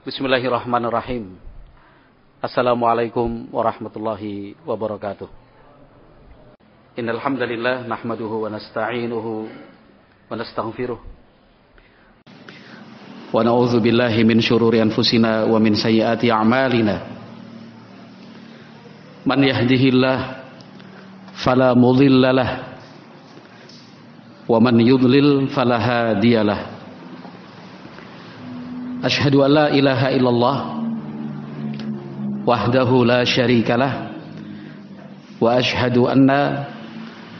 Bismillahirrahmanirrahim. Assalamualaikum warahmatullahi wabarakatuh. Innal hamdalillah nahmaduhu wa nasta'inuhu wa nastaghfiruh. Wa na'udzu billahi min shururi anfusina wa min sayyiati a'malina. Man yahdihillah fala mudilla lah wa man yudlil fala hadiyalah. أشهد أن لا إله إلا الله وحده لا شريك له وأشهد أن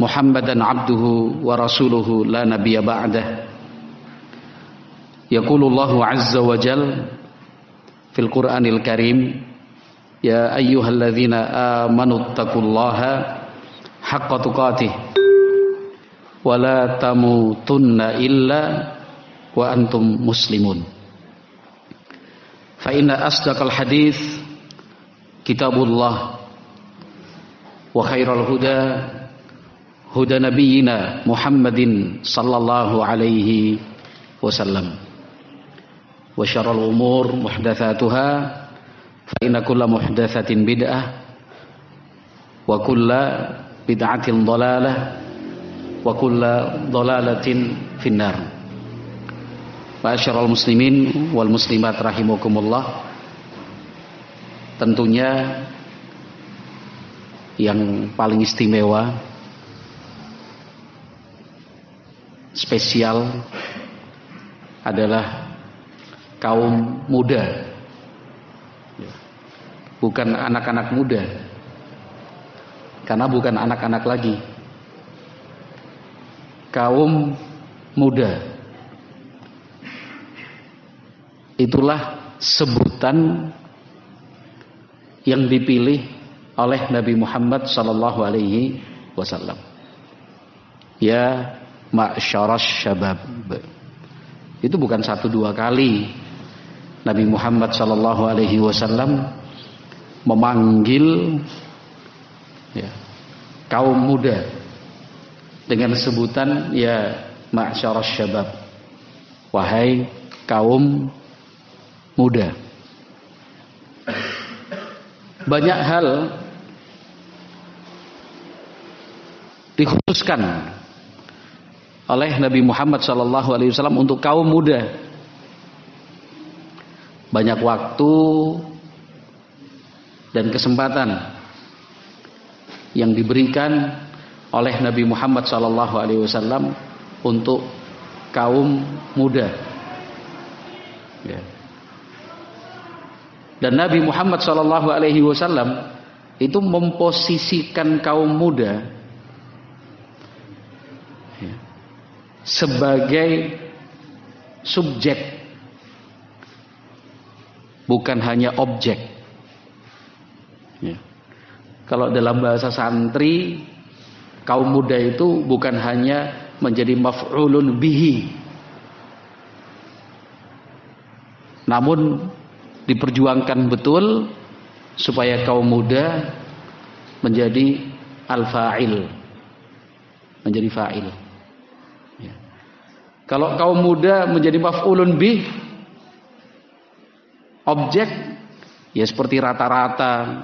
محمدا عبده ورسوله لا نبي بعده. يقول الله عز وجل في القرآن الكريم يا أيها الذين آمنوا اتقوا الله حق تقاته ولا تموتن إلا وأنتم مسلمون. فإن أصدق الحديث كتاب الله وخير الهدى هدى نبينا محمد صلى الله عليه وسلم وشر الأمور محدثاتها فإن كل محدثة بدعة وكل بدعة ضلالة وكل ضلالة في النار. Ma'asyiral muslimin wal muslimat rahimakumullah. Tentunya yang paling istimewa spesial adalah kaum muda. Bukan anak-anak muda. Karena bukan anak-anak lagi. Kaum muda itulah sebutan yang dipilih oleh Nabi Muhammad sallallahu alaihi wasallam. Ya ma'syaras syabab. Itu bukan satu dua kali Nabi Muhammad sallallahu alaihi wasallam memanggil ya, kaum muda dengan sebutan ya ma'syaras syabab. Wahai kaum muda. Banyak hal dikhususkan oleh Nabi Muhammad SAW untuk kaum muda. Banyak waktu dan kesempatan yang diberikan oleh Nabi Muhammad SAW untuk kaum muda. Ya. Dan Nabi Muhammad Shallallahu Alaihi Wasallam itu memposisikan kaum muda ya, sebagai subjek, bukan hanya objek. Ya. Kalau dalam bahasa santri, kaum muda itu bukan hanya menjadi maf'ulun bihi, namun diperjuangkan betul supaya kaum muda menjadi al-fa'il. Menjadi fa'il. Ya. kalau kaum muda menjadi maf'ulun bih objek ya seperti rata-rata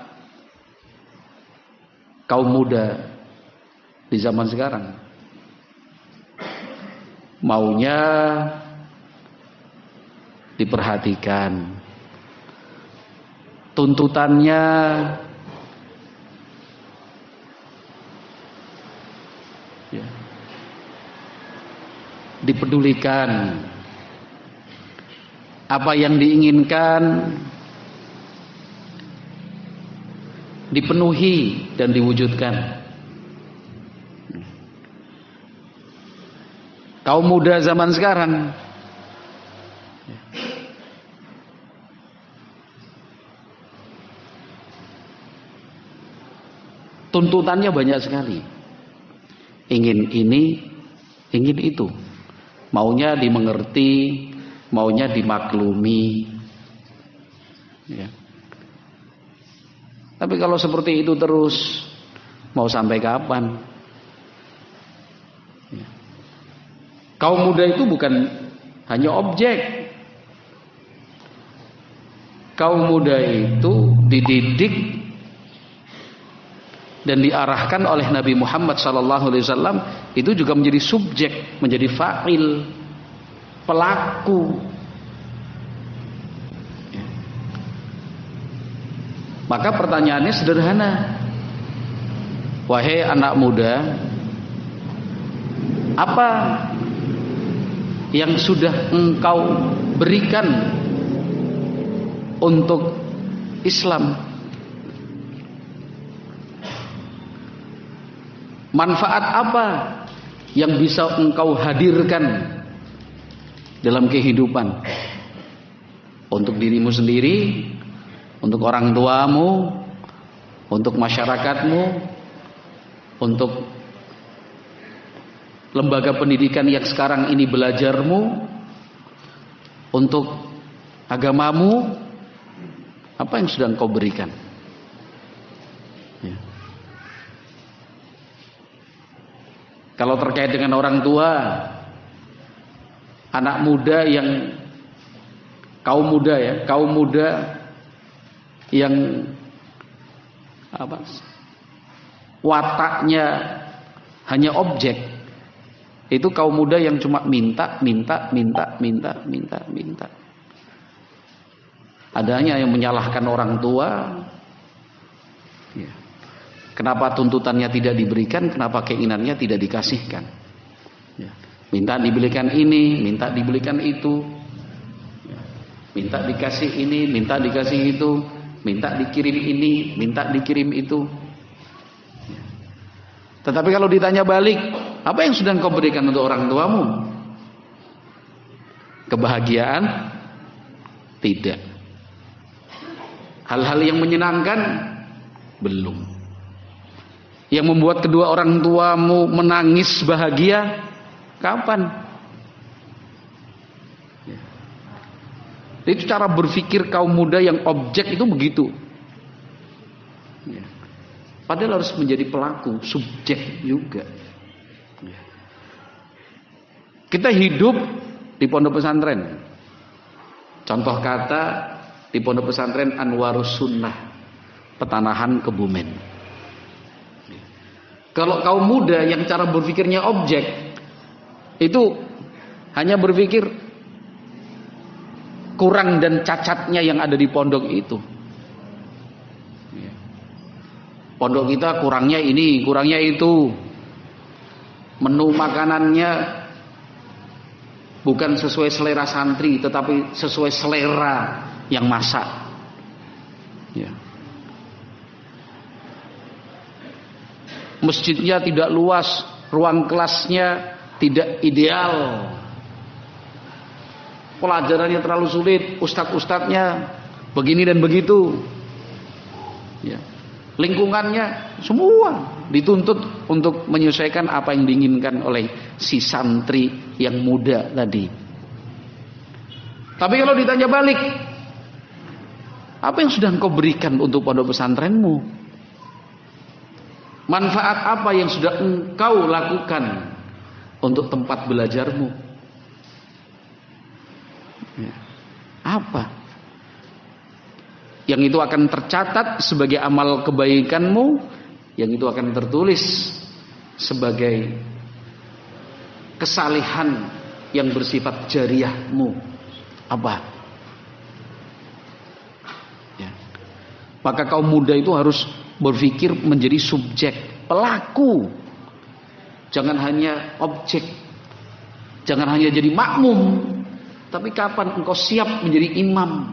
kaum muda di zaman sekarang. Maunya diperhatikan tuntutannya. Ya, dipedulikan. Apa yang diinginkan dipenuhi dan diwujudkan. Kaum muda zaman sekarang tuntutannya banyak sekali. Ingin ini, ingin itu. Maunya dimengerti, maunya dimaklumi. Ya. Tapi kalau seperti itu terus, mau sampai kapan? Ya. Kaum muda itu bukan hanya objek. kaum muda itu dididik dan diarahkan oleh Nabi Muhammad SAW itu juga menjadi subjek, menjadi fa'il, pelaku. Maka pertanyaannya sederhana. Wahai anak muda, apa yang sudah engkau berikan untuk Islam. Manfaat apa yang bisa engkau hadirkan dalam kehidupan? Untuk dirimu sendiri, untuk orang tuamu, untuk masyarakatmu, untuk lembaga pendidikan yang sekarang ini belajarmu, untuk agamamu, apa yang sudah engkau berikan? Kalau terkait dengan orang tua, anak muda yang kaum muda ya, kaum muda yang apa? Wataknya hanya objek. Itu kaum muda yang cuma minta, minta, minta, minta, minta, minta adanya yang menyalahkan orang tua. Kenapa tuntutannya tidak diberikan? Kenapa keinginannya tidak dikasihkan? Ya. minta dibelikan ini minta dibelikan itu. Ya. minta dikasih ini minta dikasih itu. Minta dikirim ini minta dikirim itu. Ya. tetapi kalau ditanya balik apa yang sudah kau berikan untuk orang tuamu? Kebahagiaan? Tidak. Hal-hal yang menyenangkan? Belum. Yang membuat kedua orang tuamu menangis bahagia kapan? Ya. Itu cara berpikir kaum muda yang objek itu begitu. Ya. Padahal harus menjadi pelaku, subjek juga. Ya. Kita hidup di pondok pesantren. Contoh kata di pondok pesantren Anwarus Sunnah Petanahan Kebumen. Kalau kaum muda yang cara berpikirnya objek itu hanya berpikir kurang dan cacatnya yang ada di pondok itu. Pondok kita kurangnya ini, kurangnya itu. Menu makanannya bukan sesuai selera santri, tetapi sesuai selera yang masak. Ya. Masjidnya tidak luas, ruang kelasnya tidak ideal. Pelajarannya terlalu sulit, ustadz-ustadznya begini dan begitu. Ya. Lingkungannya semua dituntut untuk menyesuaikan apa yang diinginkan oleh si santri yang muda tadi. Tapi kalau ditanya balik, apa yang sudah engkau berikan untuk pondok pesantrenmu? Manfaat apa yang sudah engkau lakukan untuk tempat belajarmu? Ya. Apa? Yang itu akan tercatat sebagai amal kebaikanmu, yang itu akan tertulis sebagai kesalehan yang bersifat jariahmu. Apa? Maka kaum muda itu harus berpikir menjadi subjek, pelaku. Jangan hanya objek. Jangan hanya jadi makmum. Tapi kapan engkau siap menjadi imam?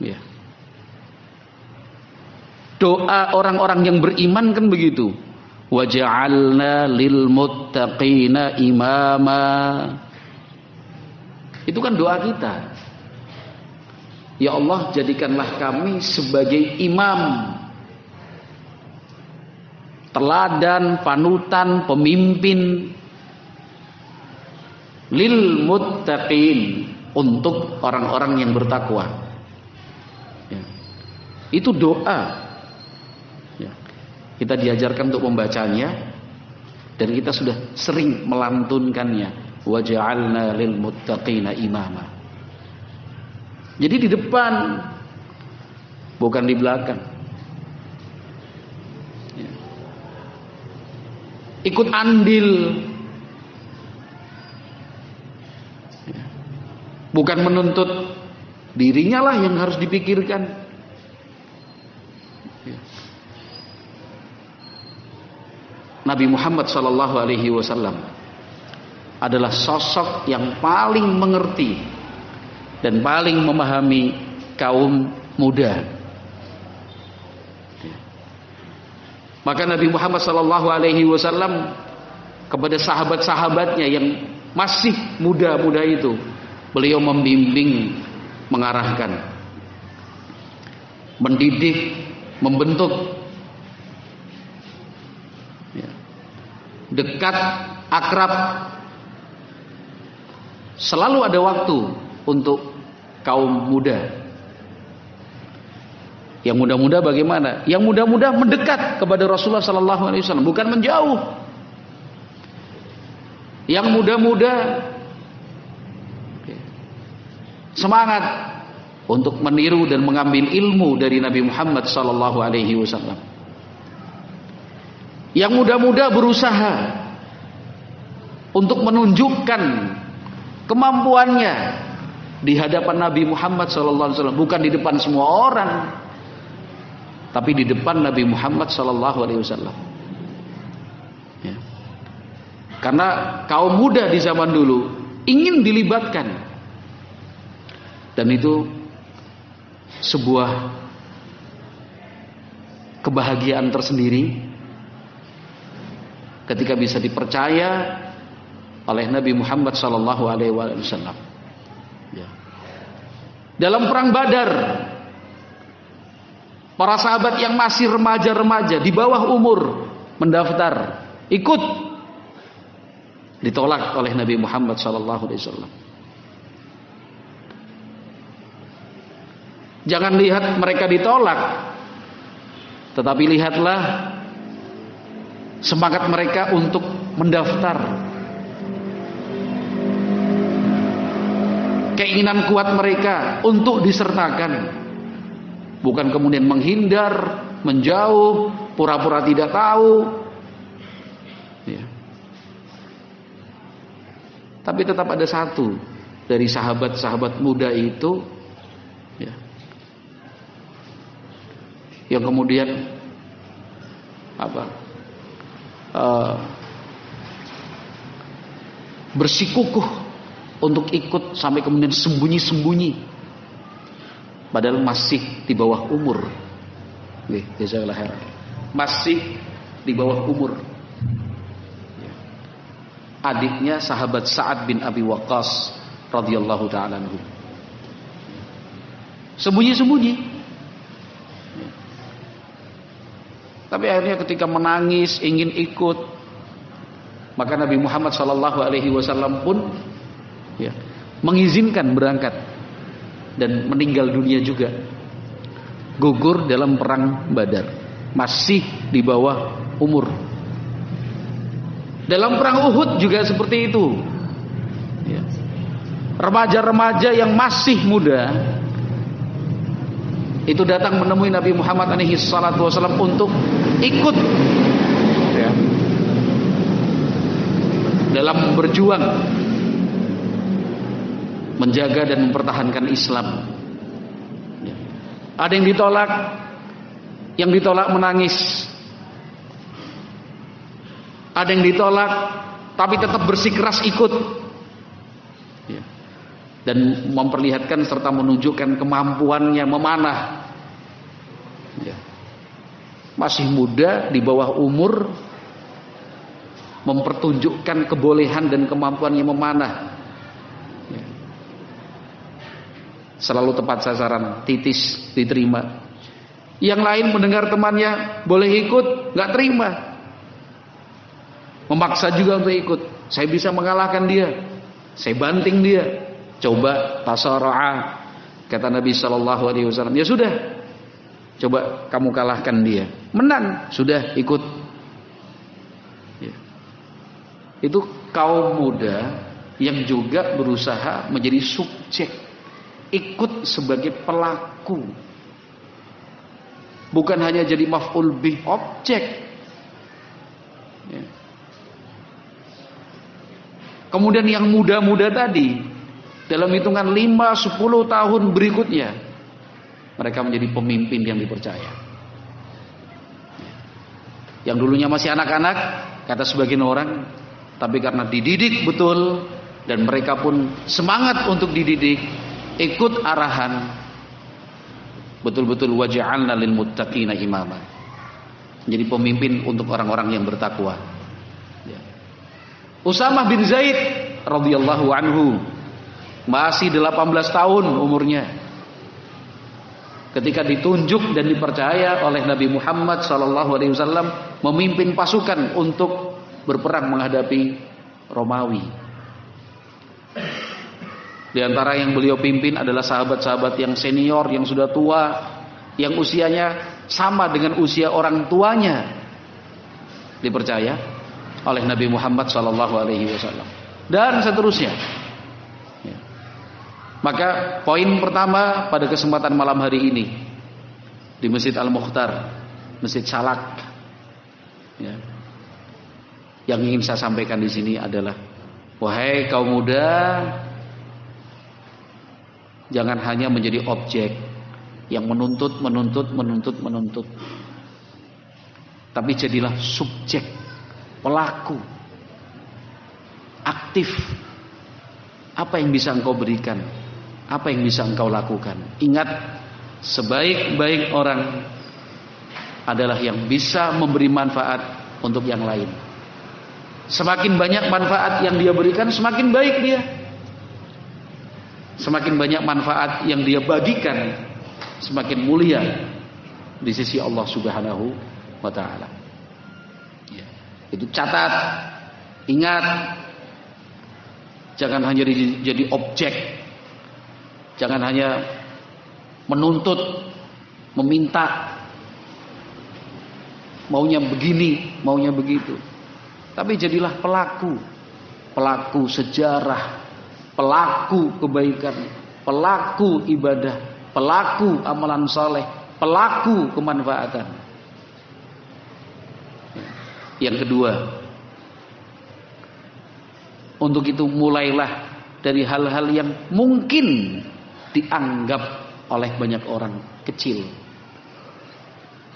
Ya. Doa orang-orang yang beriman kan begitu. Waja'alna lil muttaqina imama. Itu kan doa kita. Ya Allah jadikanlah kami sebagai imam Teladan, panutan, pemimpin Lil muttaqin Untuk orang-orang yang bertakwa ya. Itu doa ya. Kita diajarkan untuk membacanya Dan kita sudah sering melantunkannya Waja'alna lil muttaqina imama Jadi di depan, bukan di belakang. Ikut andil, bukan menuntut dirinya lah yang harus dipikirkan. Ya. Nabi Muhammad Sallallahu Alaihi Wasallam adalah sosok yang paling mengerti dan paling memahami kaum muda. Maka Nabi Muhammad sallallahu alaihi wasallam kepada sahabat-sahabatnya yang masih muda-muda itu, beliau membimbing, mengarahkan, mendidik, membentuk ya. dekat, akrab selalu ada waktu untuk kaum muda. Yang muda-muda bagaimana? Yang muda-muda mendekat kepada Rasulullah sallallahu alaihi wasallam, bukan menjauh. Yang muda-muda semangat untuk meniru dan mengambil ilmu dari Nabi Muhammad sallallahu alaihi wasallam. Yang muda-muda berusaha untuk menunjukkan kemampuannya di hadapan Nabi Muhammad SAW bukan di depan semua orang tapi di depan Nabi Muhammad SAW ya. karena kaum muda di zaman dulu ingin dilibatkan dan itu sebuah kebahagiaan tersendiri ketika bisa dipercaya oleh Nabi Muhammad SAW Ya. Dalam perang Badar, para sahabat yang masih remaja-remaja di bawah umur mendaftar, ikut ditolak oleh Nabi Muhammad SAW. Jangan lihat mereka ditolak, tetapi lihatlah semangat mereka untuk mendaftar keinginan kuat mereka untuk disertakan. Bukan kemudian menghindar, menjauh, pura-pura tidak tahu. Ya. Tapi tetap ada satu dari sahabat-sahabat muda itu ya, yang kemudian apa uh, bersikukuh untuk ikut sampai kemudian sembunyi-sembunyi padahal masih di bawah umur. Masih di bawah umur. Adiknya sahabat Sa'ad bin Abi Waqqas radhiyallahu taala sembunyi-sembunyi. Tapi akhirnya ketika menangis ingin ikut maka Nabi Muhammad sallallahu alaihi wasallam pun ya, mengizinkan berangkat dan meninggal dunia juga. Gugur dalam perang Badar. Masih di bawah umur. Dalam perang Uhud juga seperti itu. Ya. remaja-remaja yang masih muda itu datang menemui Nabi Muhammad alaihi salatu wasallam untuk ikut ya, dalam berjuang menjaga dan mempertahankan Islam. Ya. Ada yang ditolak, yang ditolak menangis. Ada yang ditolak, tapi tetap bersikeras ikut. Ya. Dan memperlihatkan serta menunjukkan kemampuannya memanah. Ya. Masih muda, di bawah umur, mempertunjukkan kebolehan dan kemampuannya memanah selalu tepat sasaran, titis diterima. Yang lain mendengar temannya boleh ikut, nggak terima. Memaksa juga untuk ikut. Saya bisa mengalahkan dia. Saya banting dia. Coba tasara'a kata Nabi Shallallahu alaihi wasallam. Ya sudah. Coba kamu kalahkan dia. Menang, sudah ikut. Ya. Itu kaum muda yang juga berusaha menjadi subjek ikut sebagai pelaku. Bukan hanya jadi maf'ul bih objek. Ya. Kemudian yang muda-muda tadi dalam hitungan 5 10 tahun berikutnya mereka menjadi pemimpin yang dipercaya. Yang dulunya masih anak-anak kata sebagian orang tapi karena dididik betul dan mereka pun semangat untuk dididik ikut arahan. Betul-betul waja'alna lil muttaqina imama. Menjadi pemimpin untuk orang-orang yang bertakwa. Usamah bin Zaid radhiyallahu anhu masih 18 tahun umurnya. Ketika ditunjuk dan dipercaya oleh Nabi Muhammad sallallahu alaihi wasallam memimpin pasukan untuk berperang menghadapi Romawi. Di antara yang beliau pimpin adalah sahabat-sahabat yang senior, yang sudah tua, yang usianya sama dengan usia orang tuanya. Dipercaya oleh Nabi Muhammad sallallahu alaihi wasallam dan seterusnya. Ya. Maka poin pertama pada kesempatan malam hari ini di Masjid Al-Mukhtar, Masjid Salak. Ya. Yang ingin saya sampaikan di sini adalah wahai kaum muda jangan hanya menjadi objek yang menuntut, menuntut, menuntut, menuntut. Tapi jadilah subjek pelaku, aktif. Apa yang bisa engkau berikan? Apa yang bisa engkau lakukan? Ingat, sebaik-baik orang adalah yang bisa memberi manfaat untuk yang lain. Semakin banyak manfaat yang dia berikan, semakin baik dia. Semakin banyak manfaat yang dia bagikan, semakin mulia di sisi Allah Subhanahu wa taala. Itu catat. Ingat. Jangan hanya jadi objek. Jangan hanya menuntut, meminta. Maunya begini, maunya begitu. Tapi jadilah pelaku. Pelaku sejarah, pelaku kebaikan, pelaku ibadah, pelaku amalan saleh, pelaku kemanfaatan. Yang kedua, untuk itu mulailah dari hal-hal yang mungkin dianggap oleh banyak orang kecil.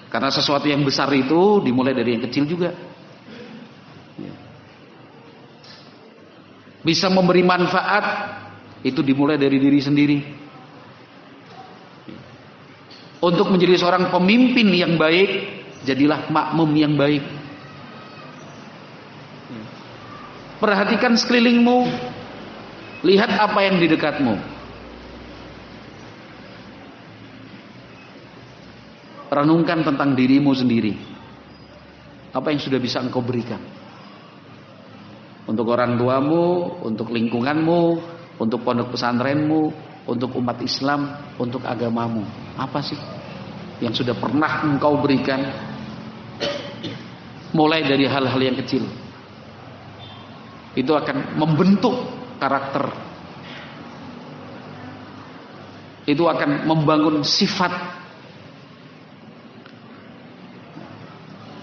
Karena sesuatu yang besar itu dimulai dari yang kecil juga. Bisa memberi manfaat itu dimulai dari diri sendiri. Untuk menjadi seorang pemimpin yang baik, jadilah makmum yang baik. Perhatikan sekelilingmu. Lihat apa yang di dekatmu. Renungkan tentang dirimu sendiri. Apa yang sudah bisa engkau berikan. Untuk orang tuamu, untuk lingkunganmu, untuk pondok pesantrenmu, untuk umat Islam, untuk agamamu. Apa sih yang sudah pernah engkau berikan? Mulai dari hal-hal yang kecil itu akan membentuk karakter itu akan membangun sifat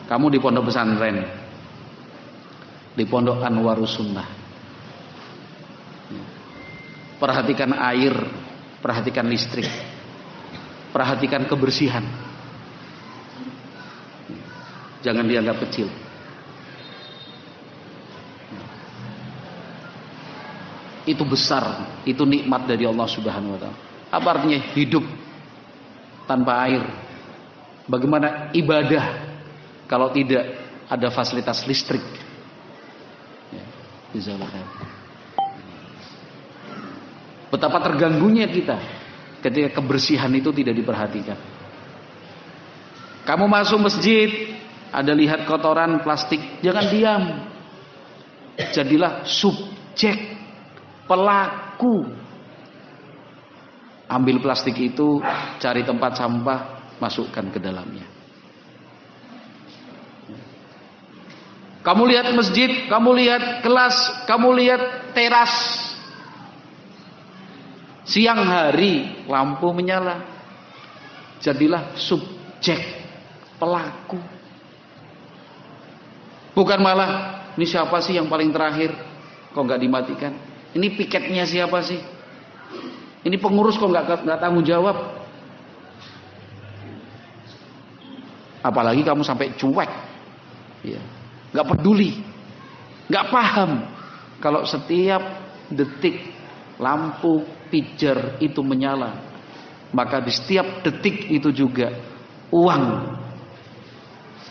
kamu di pondok pesantren di pondok Anwarus Sunnah perhatikan air perhatikan listrik perhatikan kebersihan jangan dianggap kecil itu besar, itu nikmat dari Allah Subhanahu wa taala. Apa artinya hidup tanpa air? Bagaimana ibadah kalau tidak ada fasilitas listrik? Ya, Betapa terganggunya kita ketika kebersihan itu tidak diperhatikan. Kamu masuk masjid, ada lihat kotoran plastik, jangan diam. Jadilah subjek pelaku ambil plastik itu cari tempat sampah masukkan ke dalamnya kamu lihat masjid kamu lihat kelas kamu lihat teras Siang hari lampu menyala. Jadilah subjek pelaku. Bukan malah ini siapa sih yang paling terakhir kok nggak dimatikan? Ini piketnya siapa sih? Ini pengurus kok nggak nggak tanggung jawab? Apalagi kamu sampai cuek, ya, nggak peduli, nggak paham kalau setiap detik lampu pijar itu menyala, maka di setiap detik itu juga uang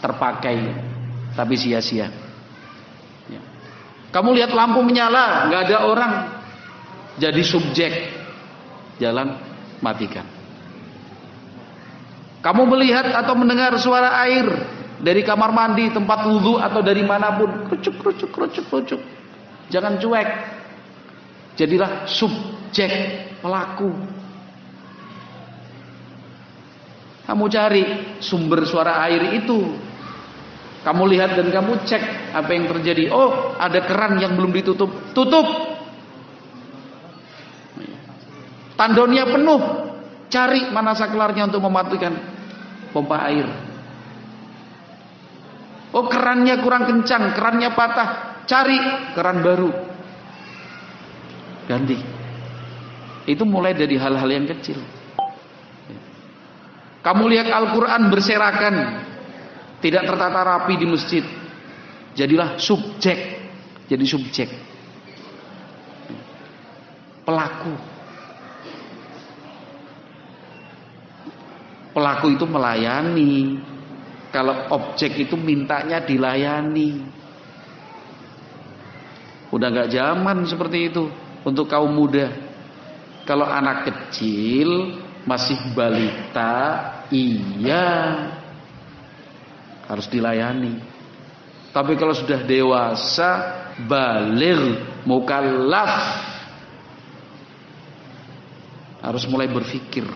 terpakai, tapi sia-sia. Ya. Kamu lihat lampu menyala, nggak ada orang, jadi subjek, jalan matikan. Kamu melihat atau mendengar suara air dari kamar mandi, tempat wudhu atau dari mana pun, kerucuk, kerucuk, kerucuk, kerucuk. Jangan cuek. Jadilah subjek pelaku. Kamu cari sumber suara air itu. Kamu lihat dan kamu cek apa yang terjadi. Oh, ada keran yang belum ditutup. Tutup. Tandonnya penuh. Cari mana saklarnya untuk mematikan pompa air. Oh kerannya kurang kencang, kerannya patah. Cari keran baru. Ganti. Itu mulai dari hal-hal yang kecil. Kamu lihat Al-Quran berserakan. Tidak tertata rapi di masjid. Jadilah subjek. Jadi subjek. Pelaku. Pelaku itu melayani. Kalau objek itu mintanya dilayani. Udah gak zaman seperti itu untuk kaum muda. Kalau anak kecil masih balita, iya harus dilayani. Tapi kalau sudah dewasa, balir, mukallaf harus mulai berpikir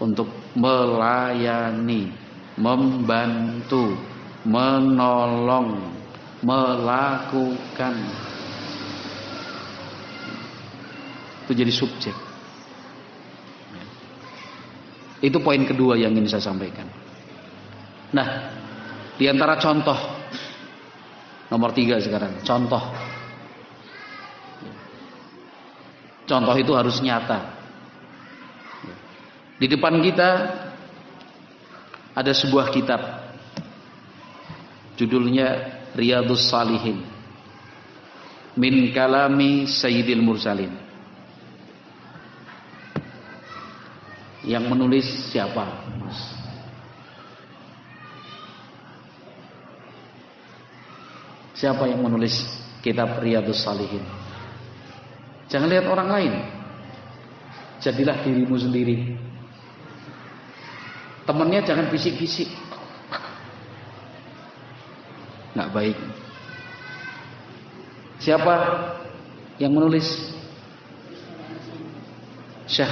untuk melayani, membantu, menolong, melakukan. Itu jadi subjek. Itu poin kedua yang ingin saya sampaikan. Nah, di antara contoh nomor tiga sekarang, contoh. Contoh itu harus nyata. Di depan kita ada sebuah kitab. Judulnya Riyadus Salihin. Min kalami Sayyidil Mursalin. Yang menulis siapa, Mas? Siapa yang menulis kitab Riyadus Salihin? Jangan lihat orang lain. Jadilah dirimu sendiri. Temennya jangan bisik-bisik. Nggak baik. Siapa yang menulis? Syekh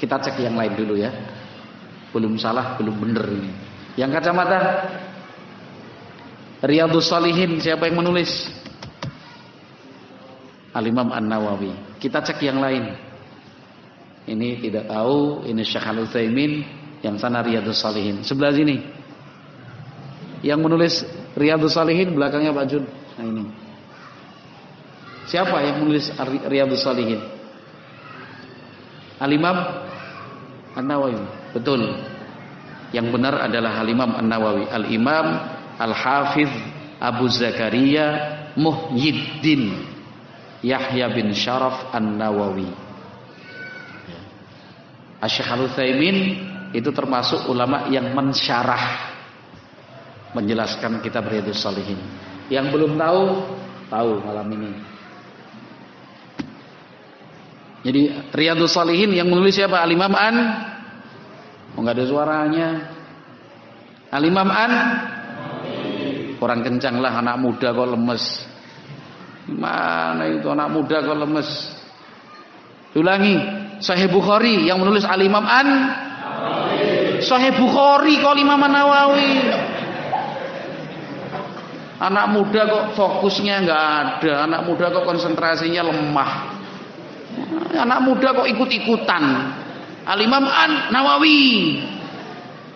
Kita cek yang lain dulu ya. Belum salah, belum benar ini. Yang kacamata Riyadus Salihin siapa yang menulis? Al-Imam An-Nawawi. Kita cek yang lain ini tidak tahu, ini Syekh al yang sana Riyadus Salihin. Sebelah sini. Yang menulis Riyadus Salihin belakangnya Pak Jun. Nah ini. Siapa yang menulis Riyadus Salihin? Al-Imam An-Nawawi. Betul. Yang benar adalah Al-Imam An-Nawawi. Al-Imam Al-Hafiz Abu Zakaria Muhyiddin Yahya bin Sharaf An-Nawawi. Asyik al itu termasuk ulama yang mensyarah menjelaskan kitab Riyadhus Salihin. Yang belum tahu, tahu malam ini. Jadi Riyadhus Salihin yang menulis siapa? Al-Imam An? Oh, enggak ada suaranya. Al-Imam An? Kurang kencang lah anak muda kok lemes. Mana itu anak muda kok lemes? Ulangi. Sahih Bukhari yang menulis Al Imam An Sahih Bukhari kok Imam Nawawi. Anak muda kok fokusnya nggak ada, anak muda kok konsentrasinya lemah. Anak muda kok ikut-ikutan. Al-Imam An Nawawi.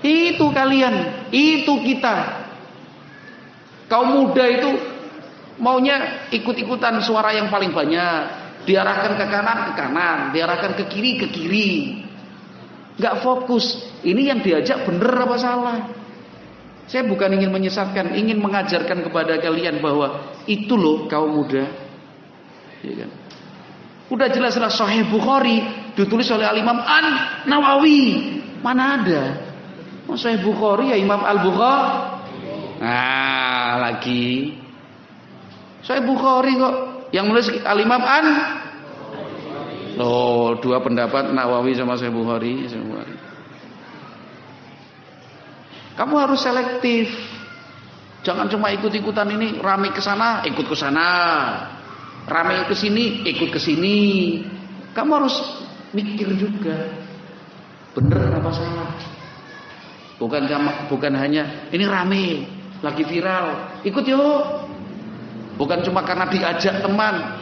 Itu kalian, itu kita. Kaum muda itu maunya ikut-ikutan suara yang paling banyak. Diarahkan ke kanan, ke kanan. Diarahkan ke kiri, ke kiri. Gak fokus. Ini yang diajak bener apa salah? Saya bukan ingin menyesatkan, ingin mengajarkan kepada kalian bahwa itu loh kaum muda. Ya kan? Udah jelas-jelas Sahih Bukhari ditulis oleh Al Imam An Nawawi. Mana ada? Oh, Sahih Bukhari ya Imam Al Bukhari. Nah, lagi. Sahih Bukhari kok yang nulis Al Imam An Oh, dua pendapat Nawawi sama Sahih Bukhari. Kamu harus selektif. Jangan cuma ikut-ikutan ini rame ke sana, ikut ke sana. Rame ke sini, ikut ke sini. Kamu harus mikir juga. Bener apa salah? Bukan bukan hanya ini rame, lagi viral, ikut yuk. Bukan cuma karena diajak teman.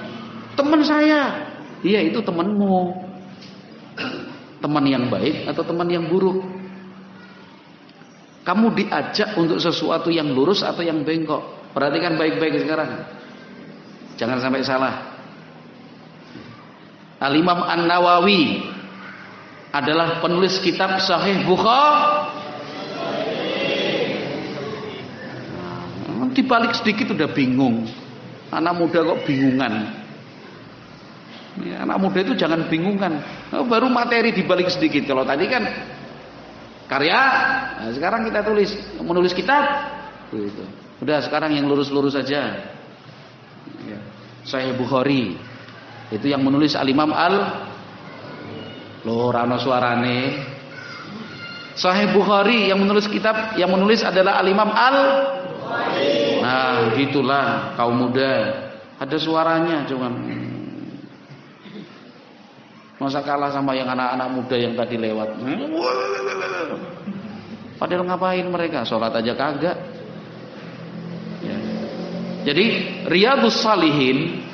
Teman saya. Iya, itu temanmu. Teman yang baik atau teman yang buruk? Kamu diajak untuk sesuatu yang lurus atau yang bengkok. Perhatikan baik-baik sekarang. Jangan sampai salah. Al-Imam An-Nawawi adalah penulis kitab Sahih Bukhari. Dibalik sedikit udah bingung. Anak muda kok bingungan. Ya, anak muda itu jangan bingungan. Oh, baru materi dibalik sedikit. Kalau tadi kan karya, nah sekarang kita tulis, menulis kitab. Gitu. Udah sekarang yang lurus-lurus saja. Ya. Sahih Bukhari. Itu yang menulis Al-Imam Al Loh rano suarane. Sahih Bukhari yang menulis kitab yang menulis adalah Al-Imam Al Nah, gitulah kaum muda. Ada suaranya cuman Masa kalah sama yang anak-anak muda yang tadi lewat. Padahal ngapain mereka? Sholat aja kagak. Ya. Jadi Riyadus Salihin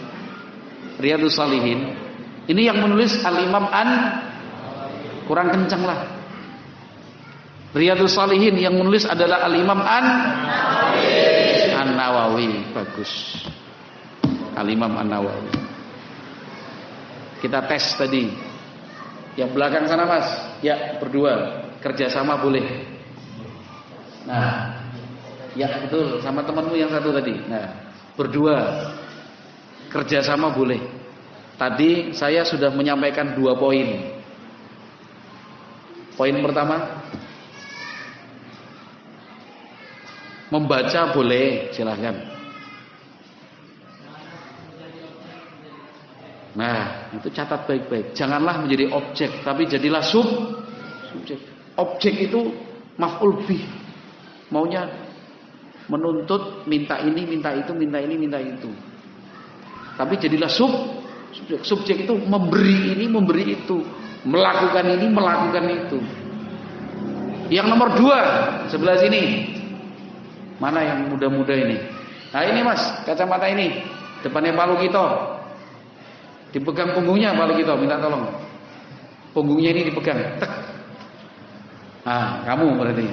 Riyadus Salihin Ini yang menulis Al-Imam An Kurang kencang lah Riyadus Salihin yang menulis adalah Al-Imam An An-Nawawi Bagus Al-Imam An-Nawawi kita tes tadi. Yang belakang sana mas, ya berdua kerjasama boleh. Nah, ya betul sama temanmu yang satu tadi. Nah, berdua kerjasama boleh. Tadi saya sudah menyampaikan dua poin. Poin pertama, membaca boleh, silahkan. Nah, itu catat baik-baik. Janganlah menjadi objek, tapi jadilah sub subjek. Objek itu maf'ul bih. Maunya menuntut minta ini, minta itu, minta ini, minta itu. Tapi jadilah sub subjek. Subjek itu memberi ini, memberi itu, melakukan ini, melakukan itu. Yang nomor dua sebelah sini. Mana yang muda-muda ini? Nah ini mas, kacamata ini. Depannya palu kita. Dipegang punggungnya apalagi kita minta tolong. Punggungnya ini dipegang. Tek. Ah, kamu berarti.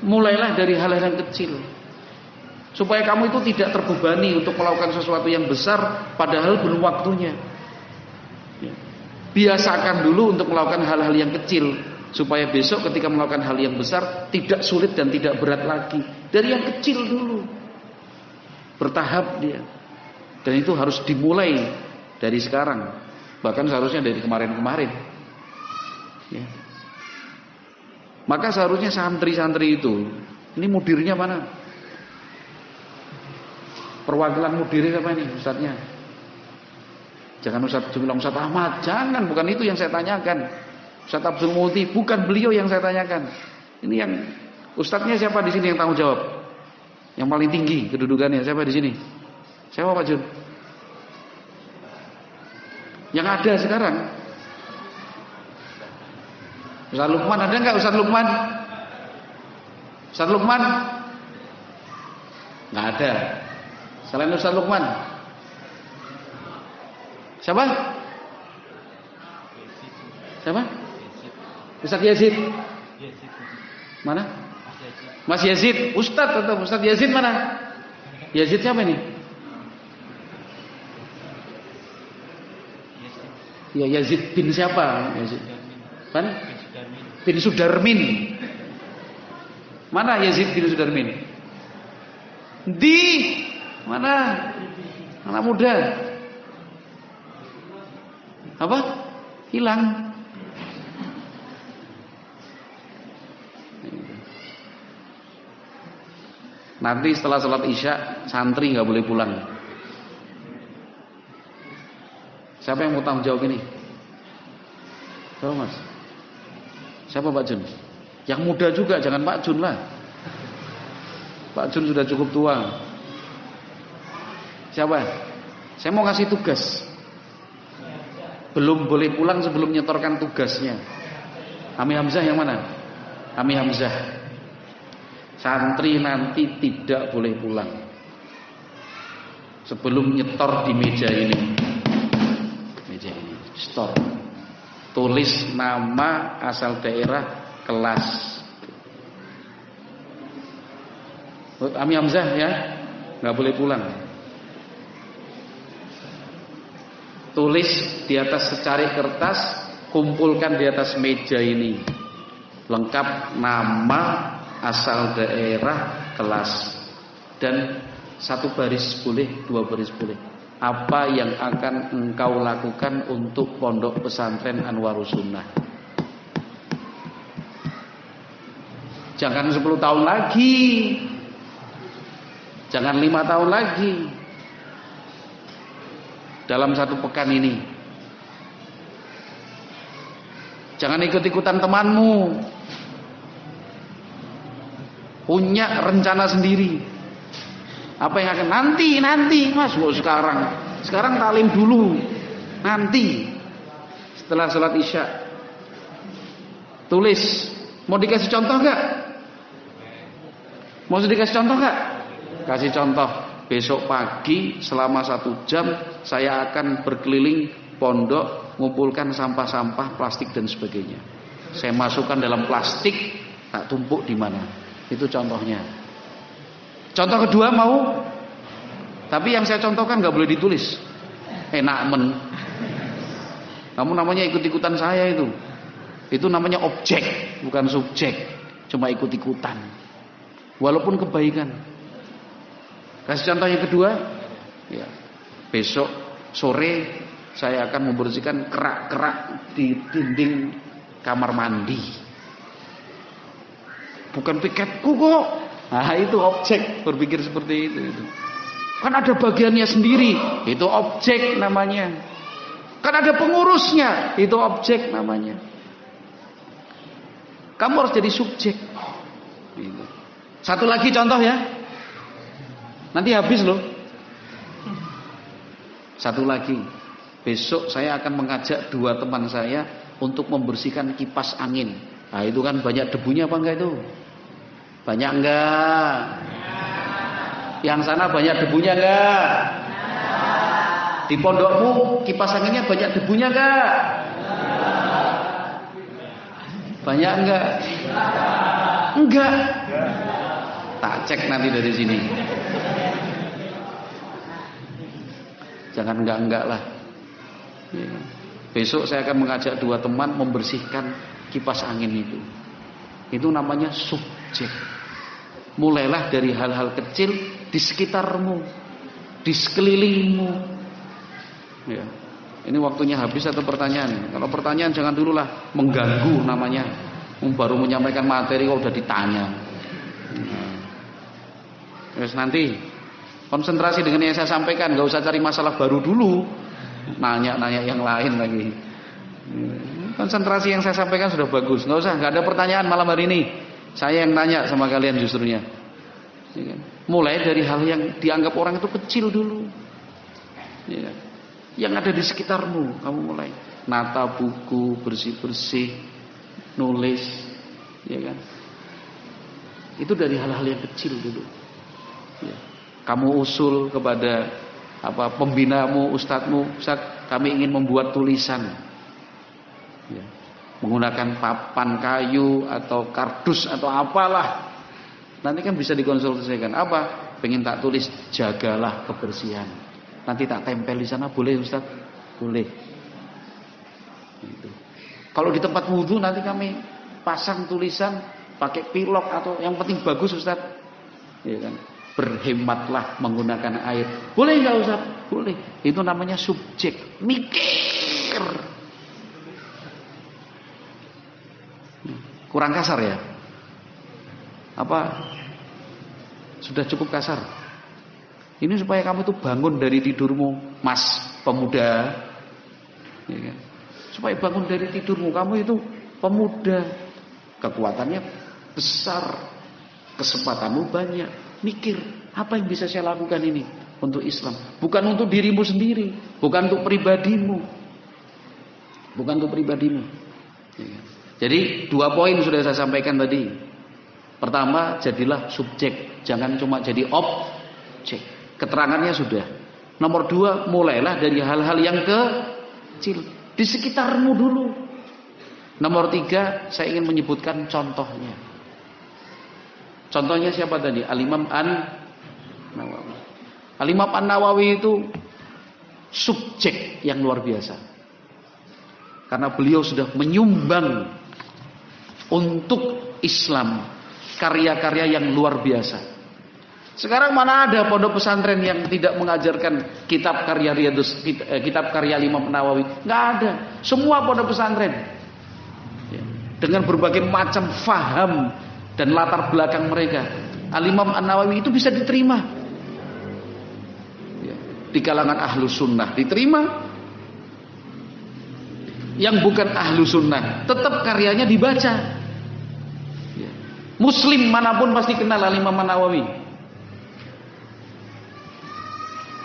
Mulailah dari hal-hal yang kecil. Supaya kamu itu tidak terbebani untuk melakukan sesuatu yang besar padahal belum waktunya. Ya. Biasakan dulu untuk melakukan hal-hal yang kecil supaya besok ketika melakukan hal yang besar tidak sulit dan tidak berat lagi. Dari yang kecil dulu. Bertahap dia. Dan itu harus dimulai dari sekarang. Bahkan seharusnya dari kemarin-kemarin. Ya. Maka seharusnya santri-santri itu, ini mudirnya mana? Perwakilan mudirnya siapa ini Ustadznya? Jangan Ustadz Jumilang Ustadz Ahmad, jangan, bukan itu yang saya tanyakan. Ustadz Abdul Multi, bukan beliau yang saya tanyakan. Ini yang Ustadznya siapa di sini yang tanggung jawab? Yang paling tinggi kedudukannya siapa di sini? Siapa Pak Jun? Yang ada sekarang. Ustaz Lukman ada enggak Ustaz Lukman? Ustaz Lukman? Enggak ada. Selain Ustaz Lukman? Siapa? Siapa? Ustaz Yazid. Mana? Mas Yazid. Ustaz atau Ustaz Yazid mana? Yazid siapa ini? Ya Yazid bin siapa? Yazid. Mana? Bin Sudarmin. Mana Yazid bin Sudarmin? Di mana? Anak muda. Apa? Hilang. Nanti setelah sholat isya santri nggak boleh pulang. Siapa yang mau tanggung jawab ini? Siapa mas? Siapa Pak Jun? Yang muda juga, jangan Pak Jun lah. Pak Jun sudah cukup tua. Siapa? Saya mau kasih tugas. Belum boleh pulang sebelum nyetorkan tugasnya. Ami Hamzah yang mana? Ami Hamzah. Santri nanti tidak boleh pulang. Sebelum nyetor di meja ini. Meja ini Store. Tulis nama asal daerah Kelas. Ami Hamzah ya? Nggak boleh pulang. Tulis di atas secari kertas Kumpulkan di atas meja ini. Lengkap nama asal daerah, kelas dan satu baris boleh, dua baris boleh. Apa yang akan engkau lakukan untuk pondok pesantren Anwarus Sunnah? Jangan 10 tahun lagi. Jangan lima tahun lagi. Dalam satu pekan ini. Jangan ikut-ikutan temanmu punya rencana sendiri. Apa yang akan nanti nanti mas, mau sekarang sekarang talim dulu nanti setelah sholat isya tulis mau dikasih contoh nggak? Mau dikasih contoh nggak? Kasih contoh besok pagi selama satu jam saya akan berkeliling pondok mengumpulkan sampah-sampah plastik dan sebagainya. Saya masukkan dalam plastik tak tumpuk di mana itu contohnya. Contoh kedua mau, tapi yang saya contohkan nggak boleh ditulis. Enak men. Kamu namanya ikut-ikutan saya itu. Itu namanya objek, bukan subjek. Cuma ikut-ikutan. Walaupun kebaikan. Kasih contoh yang kedua, ya. Besok sore saya akan membersihkan kerak-kerak di dinding kamar mandi bukan piketku kok. Nah, itu objek berpikir seperti itu. Kan ada bagiannya sendiri, itu objek namanya. Kan ada pengurusnya, itu objek namanya. Kamu harus jadi subjek. Gitu. Satu lagi contoh ya. Nanti habis loh. Satu lagi. Besok saya akan mengajak dua teman saya untuk membersihkan kipas angin. Nah itu kan banyak debunya apa enggak itu? Banyak enggak? Yang sana banyak debunya enggak? Di pondokmu kipas anginnya banyak debunya enggak? Banyak enggak? Enggak. Tak cek nanti dari sini. Jangan enggak-enggak lah. Besok saya akan mengajak dua teman membersihkan kipas angin itu. Itu namanya subjek. Mulailah dari hal-hal kecil di sekitarmu, di sekelilingmu. Ya. Ini waktunya habis atau pertanyaan? Kalau pertanyaan jangan dulu lah mengganggu namanya. Baru menyampaikan materi kok udah ditanya. Nah. Terus nanti konsentrasi dengan yang saya sampaikan, nggak usah cari masalah baru dulu. Nanya-nanya yang lain lagi. Konsentrasi yang saya sampaikan sudah bagus, nggak usah, nggak ada pertanyaan malam hari ini. Saya yang tanya sama kalian justrunya. Ya kan? Mulai dari hal yang dianggap orang itu kecil dulu. Ya kan? Yang ada di sekitarmu, kamu mulai nata buku, bersih-bersih, nulis, ya kan? Itu dari hal-hal yang kecil dulu. Ya. Kamu usul kepada apa pembinamu, ustadzmu, ustadz kami ingin membuat tulisan. Ya. Menggunakan papan kayu atau kardus atau apalah. Nanti kan bisa dikonsultasikan. Apa? Pengen tak tulis jagalah kebersihan. Nanti tak tempel di sana boleh Ustaz? Boleh. Gitu. Kalau di tempat wudhu nanti kami pasang tulisan pakai pilok atau yang penting bagus Ustaz. Ya kan? Berhematlah menggunakan air. Boleh nggak Ustaz? Boleh. Itu namanya subjek. Mikir. Kurang kasar ya? Apa? Sudah cukup kasar. Ini supaya kamu tuh bangun dari tidurmu, Mas pemuda. Ya kan? Supaya bangun dari tidurmu, kamu itu pemuda. Kekuatannya besar, kesempatanmu banyak. Mikir, apa yang bisa saya lakukan ini untuk Islam? Bukan untuk dirimu sendiri, bukan untuk pribadimu. Bukan untuk pribadimu. Ya kan? Jadi dua poin sudah saya sampaikan tadi. Pertama, jadilah subjek, jangan cuma jadi objek. Keterangannya sudah. Nomor dua, mulailah dari hal-hal yang kecil di sekitarmu dulu. Nomor tiga, saya ingin menyebutkan contohnya. Contohnya siapa tadi? Al-Imam An Nawawi. Al-Imam An Nawawi itu subjek yang luar biasa. Karena beliau sudah menyumbang untuk Islam karya-karya yang luar biasa. Sekarang mana ada pondok pesantren yang tidak mengajarkan kitab karya Riyadus eh, kitab karya Imam Nawawi? Nggak ada. Semua pondok pesantren ya, dengan berbagai macam faham dan latar belakang mereka. Al Imam An Nawawi itu bisa diterima ya, di kalangan ahlu sunnah diterima. Yang bukan ahlu sunnah tetap karyanya dibaca. Muslim mana pun pasti kenal Al-Imam Nawawi.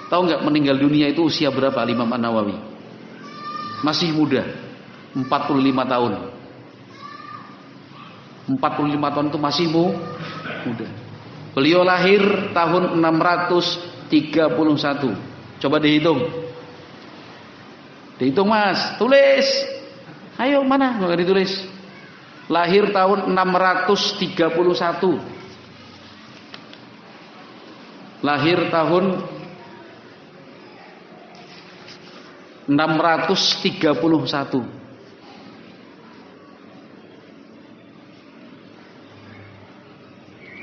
Tahu nggak meninggal dunia itu usia berapa Al-Imam Nawawi? Masih muda, 45 tahun. 45 tahun itu masih mu, muda. Beliau lahir tahun 631. Coba dihitung. Dihitung Mas, tulis. Ayo mana? Enggak ditulis lahir tahun 631 lahir tahun 631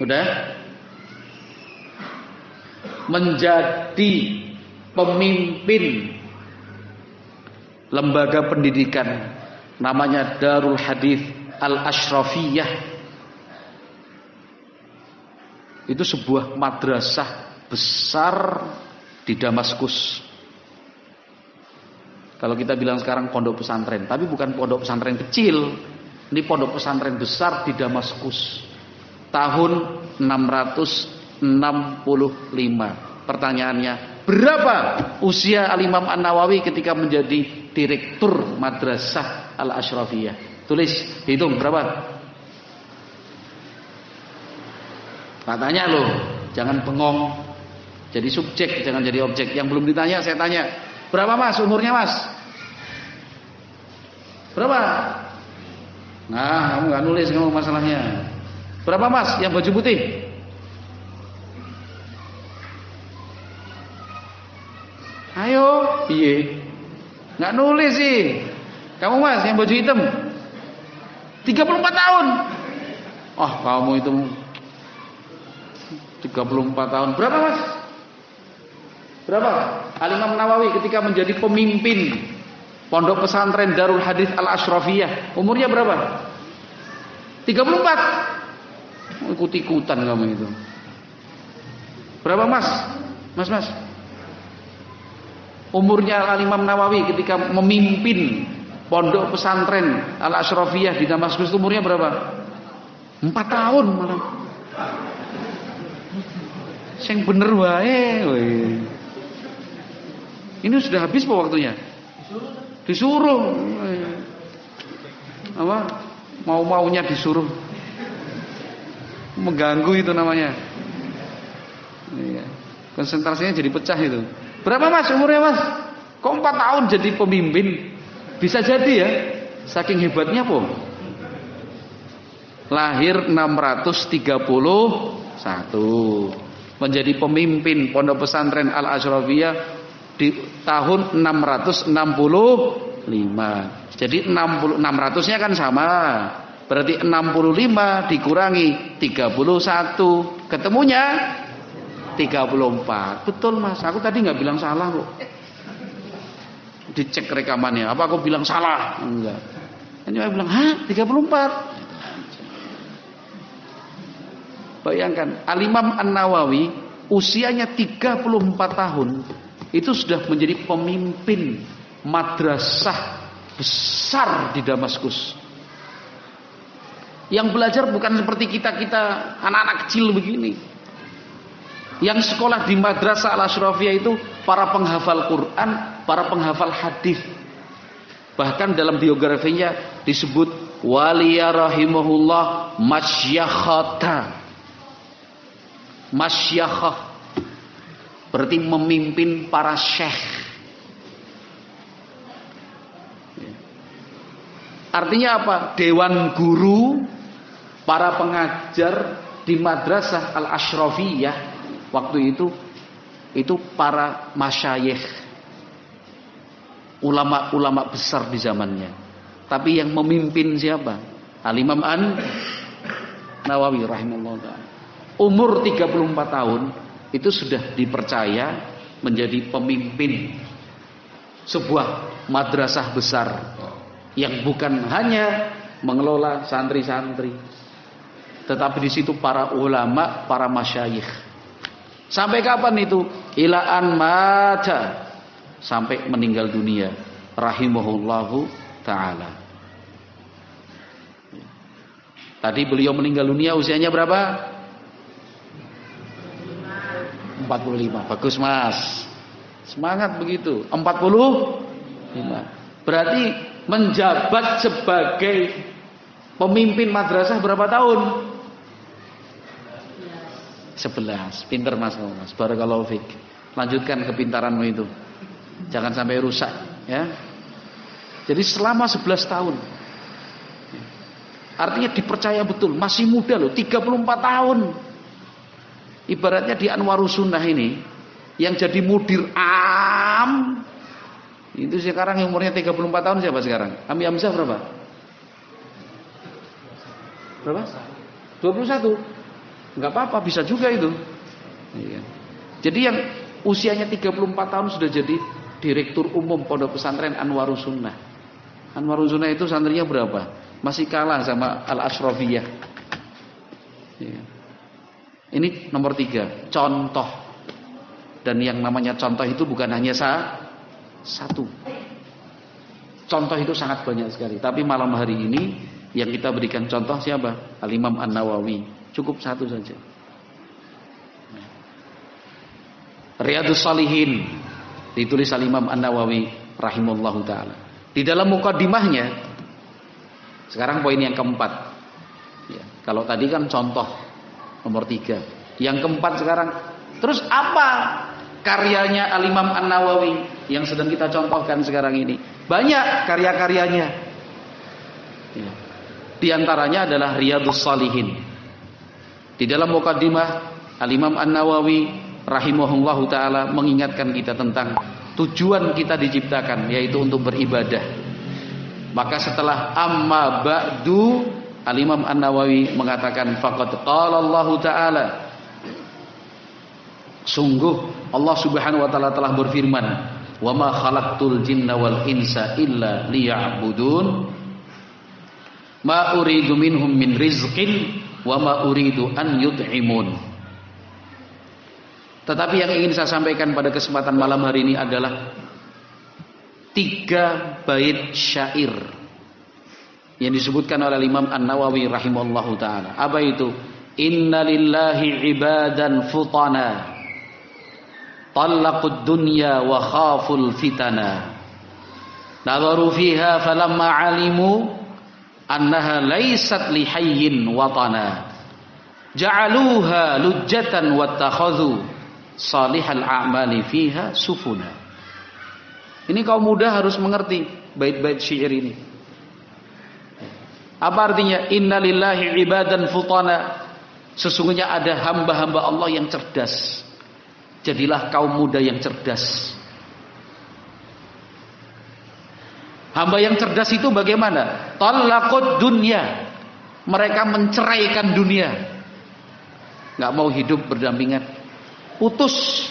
Udah menjadi pemimpin lembaga pendidikan. Namanya Darul Hadis Al-Ashrafiyah itu sebuah madrasah besar di Damaskus. Kalau kita bilang sekarang pondok pesantren, tapi bukan pondok pesantren kecil. Ini pondok pesantren besar di Damaskus. Tahun 665. Pertanyaannya, berapa usia Al-Imam An-Nawawi ketika menjadi direktur madrasah Al-Ashrafiyah? Tulis, hitung berapa? Tak tanya loh, jangan bengong. Jadi subjek, jangan jadi objek. Yang belum ditanya saya tanya. Berapa mas umurnya mas? Berapa? Nah, kamu nggak nulis kamu masalahnya. Berapa mas yang baju putih? Ayo, piye? Nggak nulis sih. Kamu mas yang baju hitam? 34 tahun. Oh, kamu itu 34 tahun. Berapa, Mas? Berapa? Al-Imam Nawawi ketika menjadi pemimpin Pondok Pesantren Darul Hadis Al-Ashrafiyah, umurnya berapa? 34. Ikut-ikutan kamu itu. Berapa, Mas? Mas, Mas. Umurnya Al-Imam Nawawi ketika memimpin pondok pesantren Al Ashrafiyah di Damaskus umurnya berapa? Empat tahun malah. Sing bener wae. Ini sudah habis pak waktunya? Disuruh. Apa? Mau-maunya disuruh. Mengganggu itu namanya. Iya. Konsentrasinya jadi pecah itu. Berapa mas umurnya mas? Kok empat tahun jadi pemimpin? Bisa jadi ya. Saking hebatnya po. Lahir 631. Menjadi pemimpin Pondok Pesantren Al Ashrafiyah di tahun 665. Jadi 60 600-nya kan sama. Berarti 65 dikurangi 31. Ketemunya 34. Betul Mas, aku tadi nggak bilang salah kok dicek rekamannya. Apa aku bilang salah? Enggak. Ini saya bilang, "Hah? 34?" Bayangkan, Al-Imam An-Nawawi usianya 34 tahun itu sudah menjadi pemimpin madrasah besar di Damaskus. Yang belajar bukan seperti kita-kita anak-anak kecil begini. Yang sekolah di madrasah Al-Ashrafiyah itu para penghafal Quran, para penghafal hadis. Bahkan dalam biografinya disebut waliya rahimahullah masyakhata. Masyakhah berarti memimpin para syekh. Artinya apa? Dewan guru, para pengajar di madrasah Al-Ashrafiyah waktu itu itu para masyayikh ulama-ulama besar di zamannya. Tapi yang memimpin siapa? Al-Imam An Nawawi rahimahullah Umur 34 tahun itu sudah dipercaya menjadi pemimpin sebuah madrasah besar yang bukan hanya mengelola santri-santri tetapi di situ para ulama, para masyayikh Sampai kapan itu? Ilaan mata sampai meninggal dunia rahimahullahu taala. Tadi beliau meninggal dunia usianya berapa? 45. Bagus Mas. Semangat begitu. 45. Berarti menjabat sebagai pemimpin madrasah berapa tahun? Sebelas, Pinter Mas Mas. Barakallahu fik. Lanjutkan kepintaranmu itu. Jangan sampai rusak, ya. Jadi selama sebelas tahun. Artinya dipercaya betul, masih muda loh, 34 tahun. Ibaratnya di Anwarus Sunnah ini yang jadi mudir am itu sekarang yang umurnya 34 tahun siapa sekarang? Ami Hamzah berapa? Berapa? 21 nggak apa-apa bisa juga itu iya. jadi yang usianya 34 tahun sudah jadi direktur umum pondok pesantren Anwarus Sunnah. Anwarus Sunnah itu santrinya berapa? Masih kalah sama Al Ashrafiyah iya. ini nomor tiga contoh. Dan yang namanya contoh itu bukan hanya sa satu. Contoh itu sangat banyak sekali. Tapi malam hari ini yang kita berikan contoh siapa? Al Imam An Nawawi Cukup satu saja. Riyadus Salihin ditulis al Imam An-Nawawi rahimallahu taala. Di dalam mukadimahnya sekarang poin yang keempat. Ya, kalau tadi kan contoh nomor tiga. Yang keempat sekarang terus apa karyanya Al Imam An Nawawi yang sedang kita contohkan sekarang ini? Banyak karya-karyanya. Ya. Di antaranya adalah Riyadus Salihin. Di dalam mukadimah Al-Imam An-Nawawi rahimahullahu taala mengingatkan kita tentang tujuan kita diciptakan yaitu untuk beribadah. Maka setelah amma ba'du Al-Imam An-Nawawi mengatakan faqad qala Allah taala Sungguh Allah Subhanahu wa taala telah berfirman, "Wa ma khalaqtul jinna wal insa illa liya'budun." Ma uridu minhum min rizqin wa ma uridu an yut'imun. Tetapi yang ingin saya sampaikan pada kesempatan malam hari ini adalah tiga bait syair yang disebutkan oleh Imam An-Nawawi rahimallahu taala. Apa itu? Inna lillahi ibadan futana talaqud dunya wa khaful fitana. Nadharu fiha falamma alimu annaha laysat li hayyin watana ja'aluha lujjatan wattakhadhu salihal a'mali fiha sufuna Ini kaum muda harus mengerti bait-bait syair ini. Apa artinya? Innalillahi ibadan futana. Sesungguhnya ada hamba-hamba Allah yang cerdas. Jadilah kaum muda yang cerdas. Hamba yang cerdas itu bagaimana? Talaqud dunia. Mereka menceraikan dunia. Gak mau hidup berdampingan. Putus.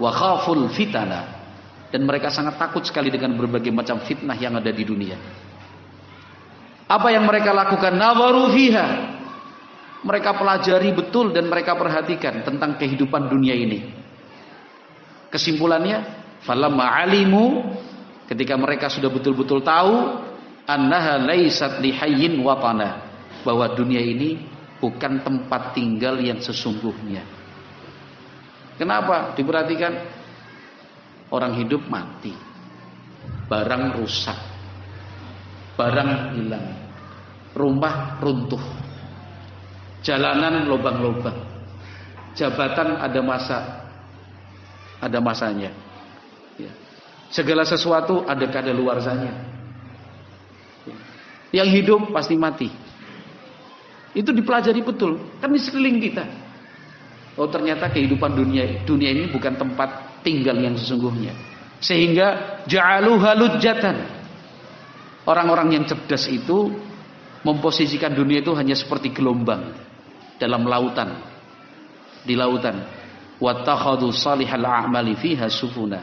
Wa khaful fitana. Dan mereka sangat takut sekali dengan berbagai macam fitnah yang ada di dunia. Apa yang mereka lakukan? Nawaru fiha. Mereka pelajari betul dan mereka perhatikan tentang kehidupan dunia ini. Kesimpulannya, falamma alimu ketika mereka sudah betul-betul tahu annaha laisat lihayyin watana bahwa dunia ini bukan tempat tinggal yang sesungguhnya. Kenapa? Diperhatikan orang hidup mati. Barang rusak. Barang hilang. Rumah runtuh Jalanan lubang-lubang. Jabatan ada masa ada masanya. Ya. Segala sesuatu ada kadaluarsanya. Ya. Yang hidup pasti mati. Itu dipelajari betul. Kan di sekeliling kita. Oh ternyata kehidupan dunia dunia ini bukan tempat tinggal yang sesungguhnya. Sehingga ja'alu halujatan. Orang-orang yang cerdas itu memposisikan dunia itu hanya seperti gelombang dalam lautan di lautan wattakhadhu salihal a'mali fiha sufuna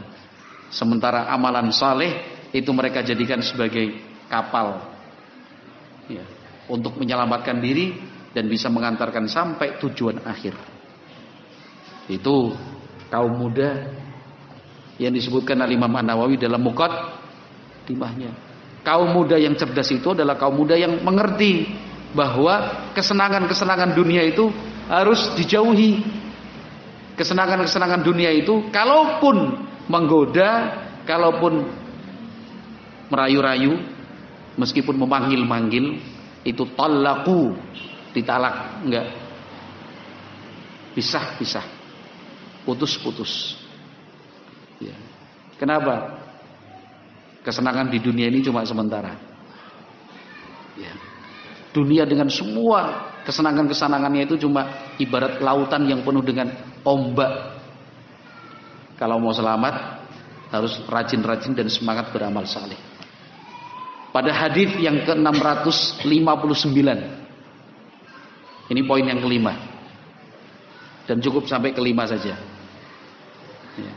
sementara amalan saleh itu mereka jadikan sebagai kapal ya, untuk menyelamatkan diri dan bisa mengantarkan sampai tujuan akhir itu kaum muda yang disebutkan oleh Imam An-Nawawi dalam Muqad timahnya kaum muda yang cerdas itu adalah kaum muda yang mengerti bahwa kesenangan-kesenangan dunia itu harus dijauhi. Kesenangan-kesenangan dunia itu kalaupun menggoda, kalaupun merayu-rayu, meskipun memanggil-manggil, itu talaku, ditalak, enggak. Pisah-pisah. Putus-putus. Ya. Kenapa? Kesenangan di dunia ini cuma sementara. Ya. Dunia dengan semua kesenangan-kesenangannya itu cuma ibarat lautan yang penuh dengan ombak. Kalau mau selamat harus rajin-rajin dan semangat beramal saleh. Pada hadis yang ke-659. Ini poin yang kelima. Dan cukup sampai kelima saja. Ya.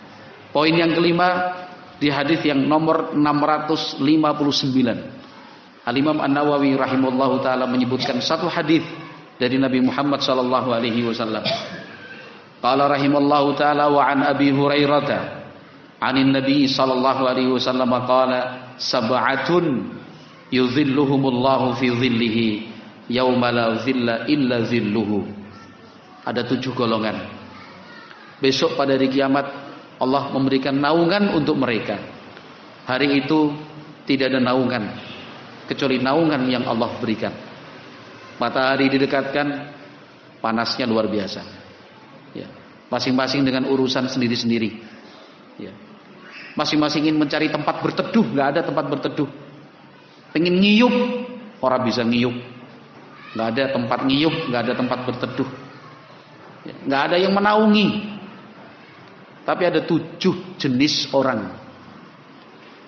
Poin yang kelima di hadis yang nomor 659. Al-Imam An-Nawawi rahimahullahu taala menyebutkan satu hadis dari Nabi Muhammad sallallahu alaihi wasallam. Qala rahimallahu taala wa an Abi Hurairah anin Nabi sallallahu alaihi wasallam qala sab'atun yuzilluhumullahu fi dhillihi yauma la dhilla illa dhilluhu. Ada tujuh golongan. Besok pada hari kiamat Allah memberikan naungan untuk mereka. Hari itu tidak ada naungan kecuali naungan yang Allah berikan. Matahari didekatkan, panasnya luar biasa. Ya. Masing-masing dengan urusan sendiri-sendiri. Ya. Masing-masing ingin mencari tempat berteduh, nggak ada tempat berteduh. Pengen ngiyup, orang bisa ngiyup. Nggak ada tempat ngiyup, nggak ada tempat berteduh. Ya. Nggak ada yang menaungi. Tapi ada tujuh jenis orang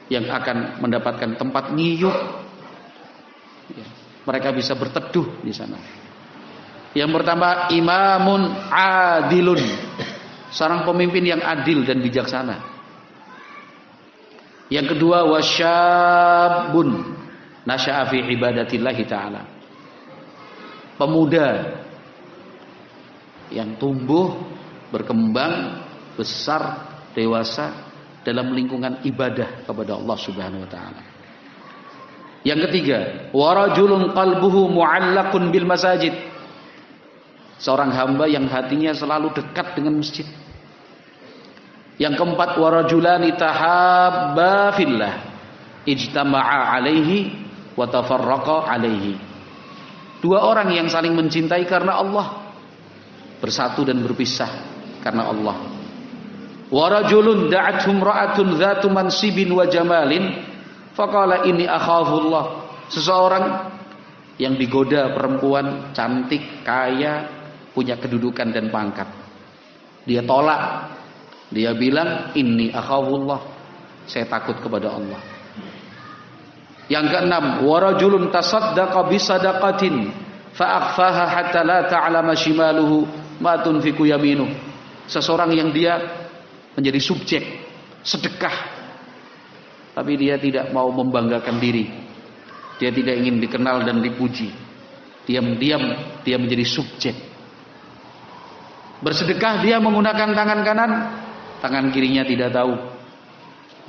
yang akan mendapatkan tempat ngiyup mereka bisa berteduh di sana. Yang pertama imamun adilun. Seorang pemimpin yang adil dan bijaksana. Yang kedua wasyabun nasya'a fi ibadatillahi taala. Pemuda yang tumbuh, berkembang, besar, dewasa dalam lingkungan ibadah kepada Allah Subhanahu wa taala. Yang ketiga, warajulun qalbuhu mu'allaqun bil masajid. Seorang hamba yang hatinya selalu dekat dengan masjid. Yang keempat, warajulani tahabba fillah. Ijtama'a alaihi wa tafarraqa alaihi. Dua orang yang saling mencintai karena Allah. Bersatu dan berpisah karena Allah. wa rajulun da'athum ra'atun dzatu mansibin wa jamalin faqala inni akhafullah seseorang yang digoda perempuan cantik kaya punya kedudukan dan pangkat. Dia tolak. Dia bilang inni akhafullah saya takut kepada Allah. Yang keenam warajulun tasaddaqa bisadaqatin fa'akhfaha hatta la ta'lama shimaluhu ma tunfiqu yaminuh seseorang yang dia menjadi subjek sedekah. Tapi dia tidak mau membanggakan diri. Dia tidak ingin dikenal dan dipuji. Diam-diam dia menjadi subjek. Bersedekah dia menggunakan tangan kanan tangan kirinya tidak tahu.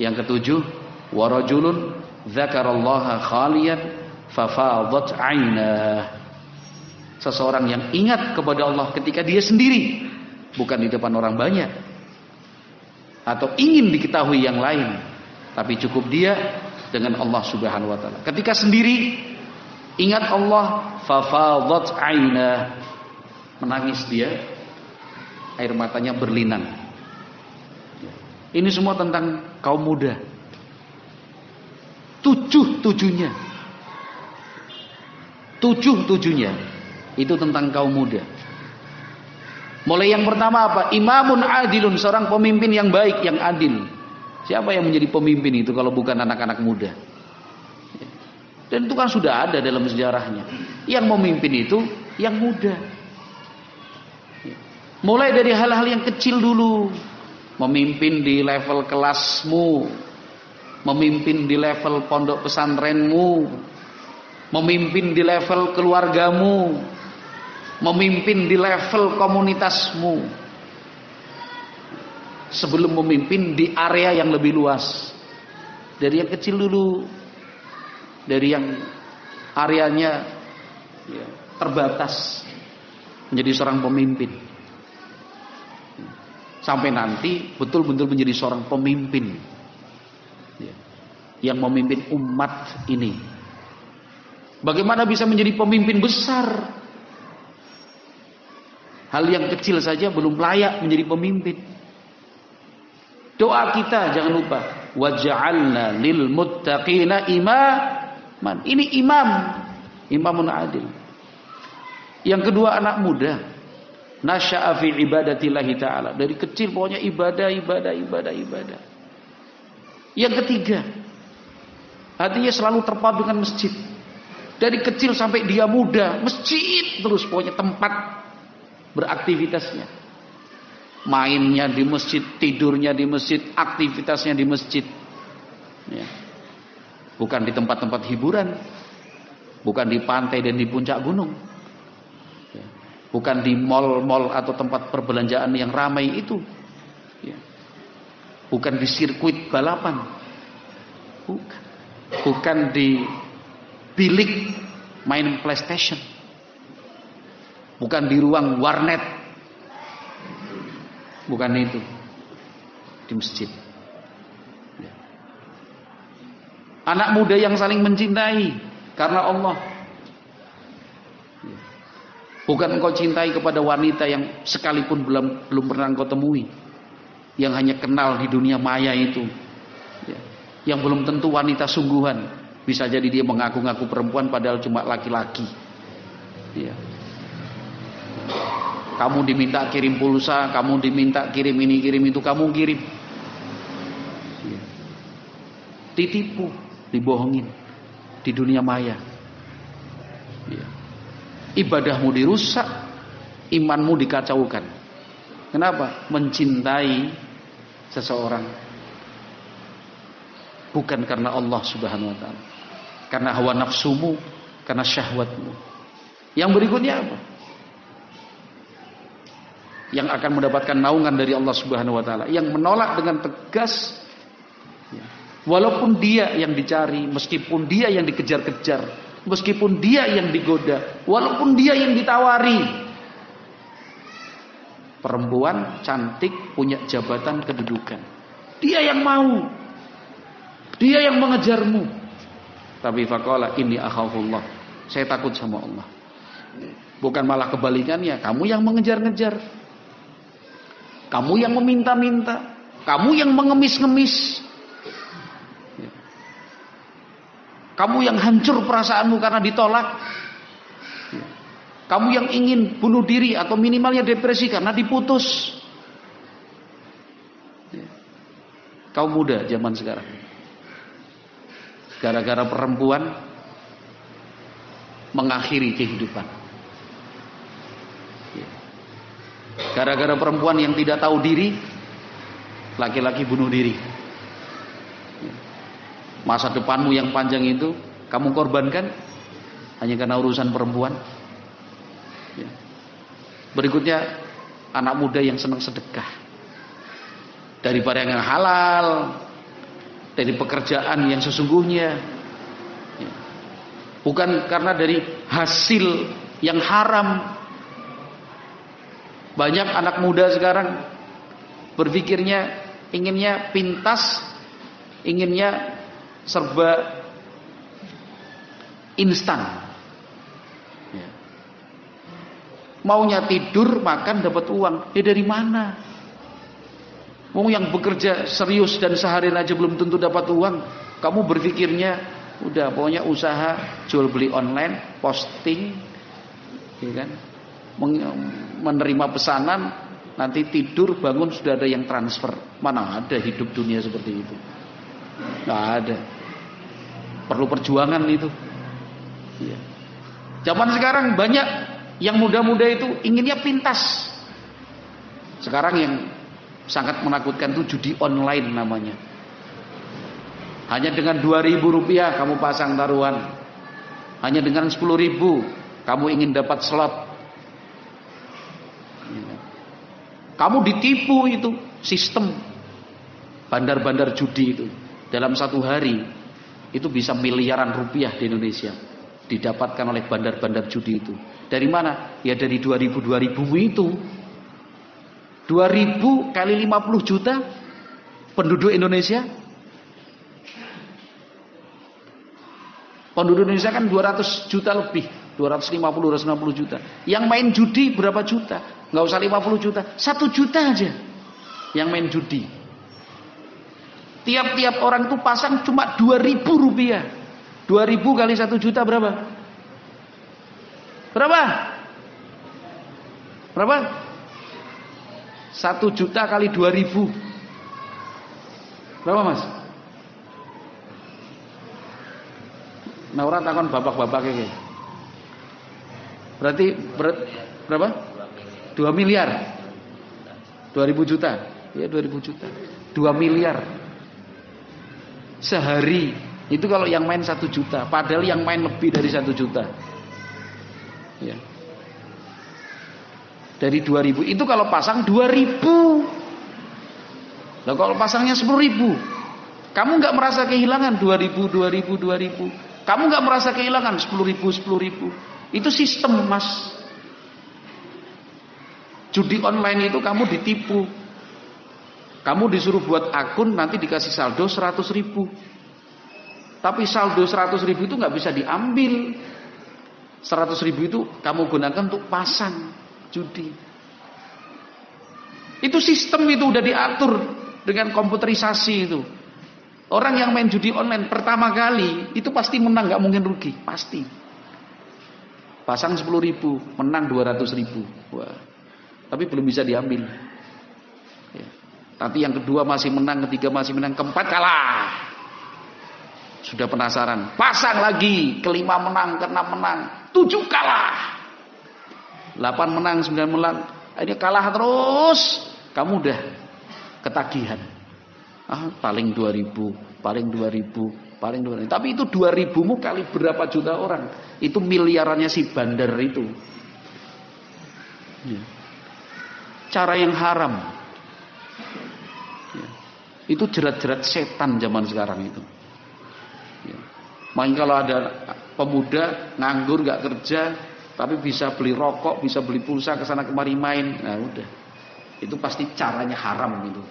Yang ketujuh warajulun dzakarallaha khaliyan fafadat ainah seseorang yang ingat kepada Allah ketika dia sendiri bukan di depan orang banyak. Atau ingin diketahui yang lain tapi cukup dia dengan Allah Subhanahu wa taala. Ketika sendiri ingat Allah fafadat aina. Menangis dia air matanya berlinang. Ini semua tentang kaum muda. Tujuh tujuhnya. Tujuh tujuhnya itu tentang kaum muda Mulai yang pertama apa? Imamun adilun, seorang pemimpin yang baik, yang adil. Siapa yang menjadi pemimpin itu kalau bukan anak-anak muda? Dan itu kan sudah ada dalam sejarahnya. Yang memimpin itu yang muda. Mulai dari hal-hal yang kecil dulu. Memimpin di level kelasmu. Memimpin di level pondok pesantrenmu. Memimpin di level keluargamu memimpin di level komunitasmu. Sebelum memimpin di area yang lebih luas. Dari yang kecil dulu. Dari yang areanya ya, terbatas. Menjadi seorang pemimpin. Sampai nanti betul-betul menjadi seorang pemimpin. Ya, yang memimpin umat ini. Bagaimana bisa menjadi pemimpin besar Hal yang kecil saja belum layak menjadi pemimpin. Doa kita jangan lupa. Waj'alna lil muttaqina imaman. Ini imam. Imamun adil. Yang kedua anak muda. Nasya'a fi ibadatillahi ta'ala. Dari kecil pokoknya ibadah, ibadah, ibadah, ibadah. Yang ketiga. Hatinya selalu terpadu dengan masjid. Dari kecil sampai dia muda. Masjid terus pokoknya tempat beraktivitasnya. Mainnya di masjid, tidurnya di masjid, aktivitasnya di masjid. Ya. Bukan di tempat-tempat hiburan, bukan di pantai dan di puncak gunung. Ya. Bukan di mall-mall atau tempat perbelanjaan yang ramai itu. Ya. Bukan di sirkuit balapan. Bukan. Bukan di bilik main PlayStation bukan di ruang warnet. Bukan itu. Di masjid. Ya. anak muda yang saling mencintai karena Allah. Ya. bukan engkau cintai kepada wanita yang sekalipun belum belum pernah engkau temui. Yang hanya kenal di dunia maya itu. Ya. yang belum tentu wanita sungguhan. Bisa jadi dia mengaku-ngaku perempuan padahal cuma laki-laki. Ya kamu diminta kirim pulsa, kamu diminta kirim ini, kirim itu, kamu kirim. Ditipu, dibohongin di dunia maya. Ya. Ibadahmu dirusak, imanmu dikacaukan. Kenapa? Mencintai seseorang bukan karena Allah Subhanahu wa taala. Karena hawa nafsumu, karena syahwatmu. Yang berikutnya apa? Yang akan mendapatkan naungan dari Allah Subhanahu wa taala yang menolak dengan tegas. Ya, walaupun dia yang dicari meskipun dia yang dikejar-kejar meskipun dia yang digoda walaupun dia yang ditawari. Perempuan cantik punya jabatan kedudukan. Dia yang mau. Dia yang mengejarmu. Tapi faqala ini akhafullah saya takut sama Allah. Bukan malah kebalikannya kamu yang mengejar-ngejar kamu yang meminta-minta. Kamu yang mengemis-ngemis. Kamu yang hancur perasaanmu karena ditolak. Kamu yang ingin bunuh diri atau minimalnya depresi karena diputus. Kaum muda zaman sekarang. Gara-gara perempuan mengakhiri kehidupan. Gara-gara perempuan yang tidak tahu diri, laki-laki bunuh diri. Masa depanmu yang panjang itu kamu korbankan hanya karena urusan perempuan. Berikutnya anak muda yang senang sedekah. Dari barang yang halal, dari pekerjaan yang sesungguhnya. Bukan karena dari hasil yang haram. Banyak anak muda sekarang berpikirnya inginnya pintas, inginnya serba instan. Maunya tidur, makan, dapat uang. Ya dari mana? Mau yang bekerja serius dan sehari aja belum tentu dapat uang. Kamu berpikirnya udah pokoknya usaha jual beli online, posting, ya kan? Menerima pesanan, nanti tidur bangun sudah ada yang transfer. Mana ada hidup dunia seperti itu? Nggak ada. Perlu perjuangan itu. Ya. Zaman sekarang banyak yang muda-muda itu inginnya pintas. Sekarang yang sangat menakutkan itu judi online namanya. Hanya dengan 2000 rupiah kamu pasang taruhan. Hanya dengan 10 ribu kamu ingin dapat slot. Kamu ditipu itu sistem bandar-bandar judi itu. Dalam satu hari itu bisa miliaran rupiah di Indonesia didapatkan oleh bandar-bandar judi itu. Dari mana? Ya dari 2000 2000 itu. 2000 kali 50 juta penduduk Indonesia. Penduduk Indonesia kan 200 juta lebih, 250 260 juta. Yang main judi berapa juta? Nggak usah 50 juta, satu juta aja yang main judi. Tiap-tiap orang itu pasang cuma 2000 rupiah. 2000 kali 1 juta berapa? Berapa? Berapa? Satu juta kali dua ribu. Berapa mas? Nah orang takon bapak-bapak ini. Berarti ber, berapa? Dua miliar. Dua ribu juta. Ya dua ribu juta. Dua miliar. Sehari. Itu kalau yang main satu juta. Padahal yang main lebih dari satu juta. Ya. Dari 2000 itu kalau pasang 2000. Lah kalau pasangnya 10.000, kamu nggak merasa kehilangan 2000 2000 2000. Kamu nggak merasa kehilangan 10.000 10.000. Itu sistem, Mas. Judi online itu kamu ditipu. Kamu disuruh buat akun nanti dikasih saldo 100 ribu. Tapi saldo 100 ribu itu nggak bisa diambil 100 ribu itu kamu gunakan untuk pasang judi. Itu sistem itu udah diatur dengan komputerisasi itu. Orang yang main judi online pertama kali itu pasti menang nggak mungkin rugi, pasti. Pasang 10 ribu, menang 200 ribu. Wah. Tapi belum bisa diambil. Ya. Tapi yang kedua masih menang, ketiga masih menang, keempat kalah. Sudah penasaran, pasang lagi, kelima menang, keenam menang, tujuh kalah. Delapan menang, sembilan menang, ini kalah terus. Kamu udah ketagihan. Ah, paling dua ribu, paling dua ribu, paling dua ribu. Tapi itu dua ribumu kali berapa juta orang? Itu miliarannya si bandar itu. Ya. Cara yang haram. Ya. Itu jerat-jerat setan zaman sekarang itu. Makanya kalau ada pemuda nganggur gak kerja tapi bisa beli rokok, bisa beli pulsa ke sana kemari main, nah udah. Itu pasti caranya haram gitu.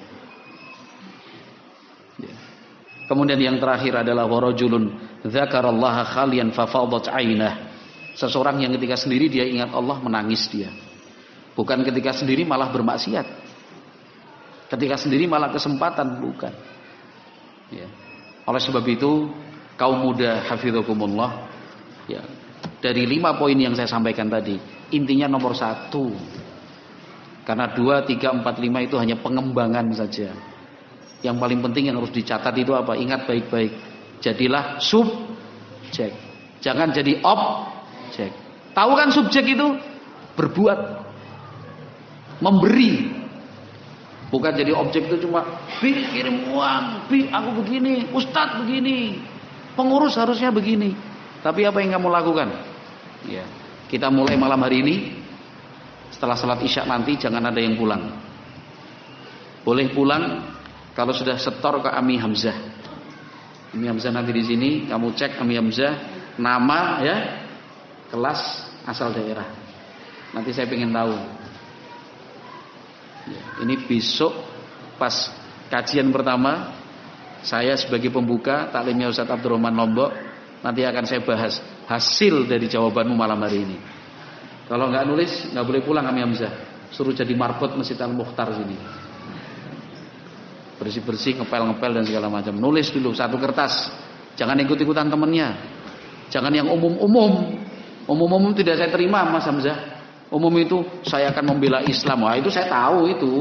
Ya. Kemudian yang terakhir adalah warajulun dzakarallaha khalian fafadat ainah. Seseorang yang ketika sendiri dia ingat Allah menangis dia. Bukan ketika sendiri malah bermaksiat. Ketika sendiri malah kesempatan bukan. Ya. Oleh sebab itu kaum muda hafidhukumullah ya dari lima poin yang saya sampaikan tadi intinya nomor satu karena dua tiga empat lima itu hanya pengembangan saja yang paling penting yang harus dicatat itu apa? Ingat baik-baik. Jadilah subjek. Jangan jadi objek. Tahu kan subjek itu? Berbuat. Memberi. Bukan jadi objek itu cuma bi kirim uang. Bi aku begini. Ustadz begini. Pengurus harusnya begini. Tapi apa yang kamu lakukan? Ya kita mulai malam hari ini. Setelah salat isya nanti jangan ada yang pulang. Boleh pulang kalau sudah setor ke Ami Hamzah Ami Hamzah nanti di sini kamu cek Ami Hamzah nama ya kelas asal daerah nanti saya ingin tahu Ya, ini besok pas kajian pertama saya sebagai pembuka taklimnya Ustaz Abdurrahman Lombok nanti akan saya bahas hasil dari jawabanmu malam hari ini. Kalau nggak nulis nggak boleh pulang kami Hamzah. Suruh jadi marbot Masjid Al Mukhtar sini. Bersih-bersih, ngepel-ngepel dan segala macam. Nulis dulu satu kertas. Jangan ikut-ikutan temennya. Jangan yang umum-umum. Umum-umum tidak saya terima Mas Hamzah. Umum itu saya akan membela Islam. Wah, itu saya tahu itu.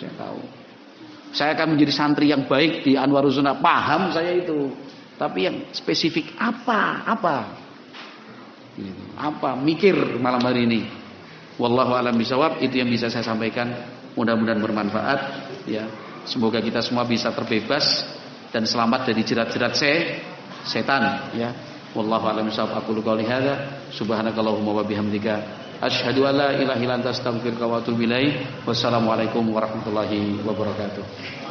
Saya tahu. Saya akan menjadi santri yang baik di Anwarul Sunnah. Paham saya itu. Tapi yang spesifik apa? Apa? Gitu. Apa? Mikir malam hari ini. Wallahu alam bisawab itu yang bisa saya sampaikan. Mudah-mudahan bermanfaat ya. Semoga kita semua bisa terbebas dan selamat dari jerat-jerat se setan ya. Wallahu a'lam bishawab. Aku qouli hadza subhanakallahumma wa bihamdika asyhadu an la ilaha illa anta astaghfiruka wa atubu ilaik. Wassalamualaikum warahmatullahi wabarakatuh.